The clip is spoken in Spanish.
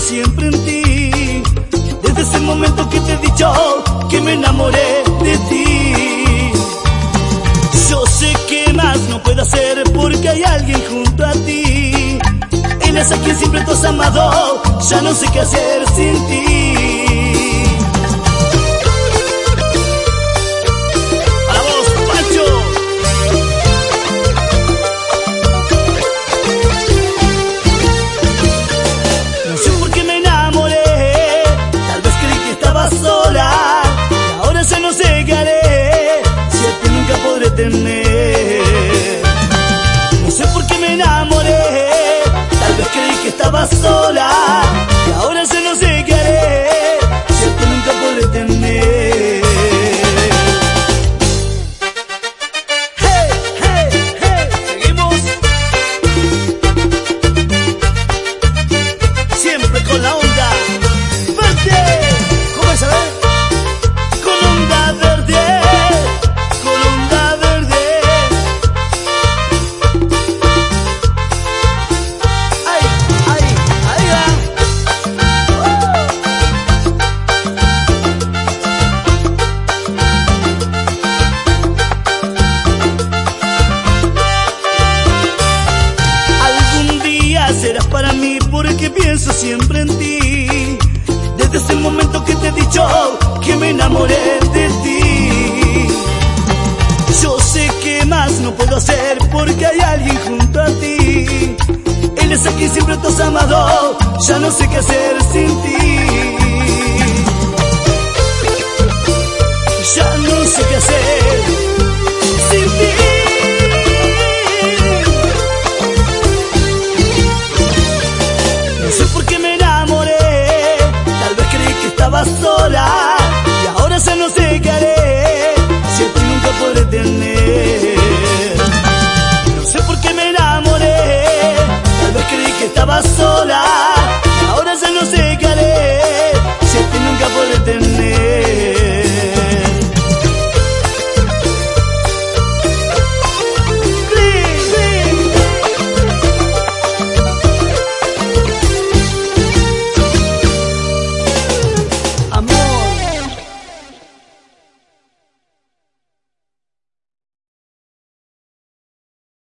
siempre en ti. Desde ese momento que te he dicho que me enamoré de ti. Yo sé que más no puedo hacer porque hay alguien junto a ti. Él es a quien siempre tú has amado, ya no sé qué hacer sin ti. Nunca siempre en ti. Desde ese momento que te he dicho que me enamoré de ti. Yo sé que más no puedo hacer porque hay alguien junto a ti. Él es aquí siempre tú has amado, ya no sé qué hacer sin ti. Ya no sé qué hacer sola y ahora se nos secaré.